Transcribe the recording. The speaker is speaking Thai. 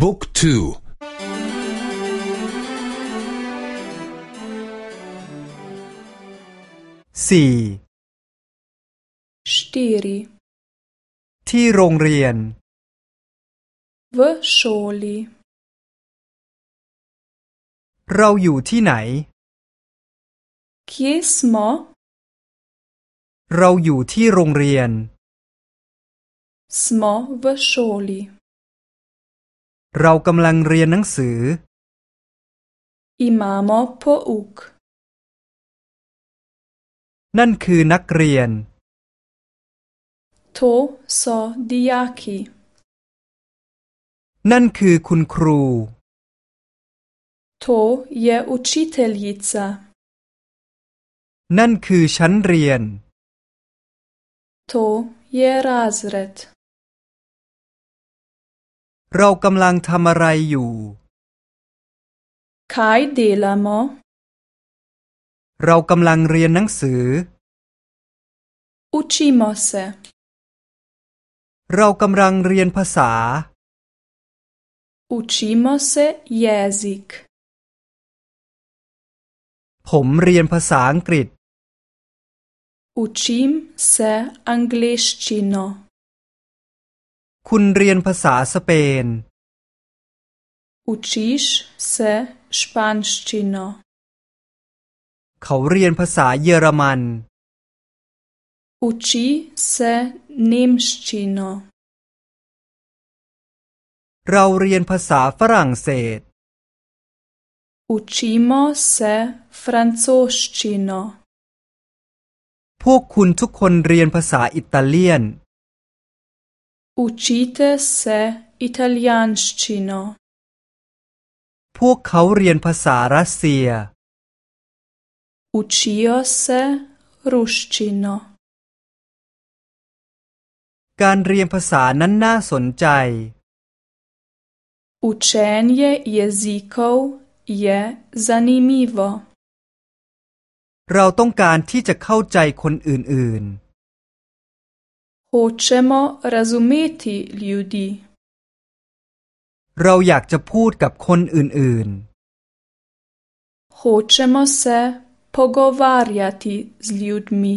บุ๊กทูสี่สตีรีที่โรงเรียน v šoli เราอยู่ที่ไหน Kje smo เราอยู่ที่โรงเรียน smo v šoli เรากำลังเรียนหนังสือ imamo pouk นั่นคือนักเรียน to so dijaki นั่นคือคุณครู to je učiteljica นั่นคือชั้นเรียน to je razred เรากำลังทำอะไรอยู่ kaj delamo เรากำลังเรียนหนังสือ učimo se เรากำลังเรียนภาษา učimo se jezik ผมเรียนภาษาอังกฤษ učim se angleščino คุณเรียนภาษาสเปน učiš se španščino เขาเรียนภาษาเยอรมัน uči se nemščino เราเรียนภาษาฝรั่งเศส učimo se francoščino พวกคุณทุกคนเรียนภาษาอิตาเลียน učite se italijanščino พวกเขาเรียนภาษารัสเซีย učijo se ruščino การเรียนภาษานั้นน่าสนใจ učenje jezikov je zanimivo เราต้องการที่จะเข้าใจคนอื่น hočemo razumeti ljudi ๆเราอยากจะพูดกับคนอื่น hočemo se pogovarjati z ljudmi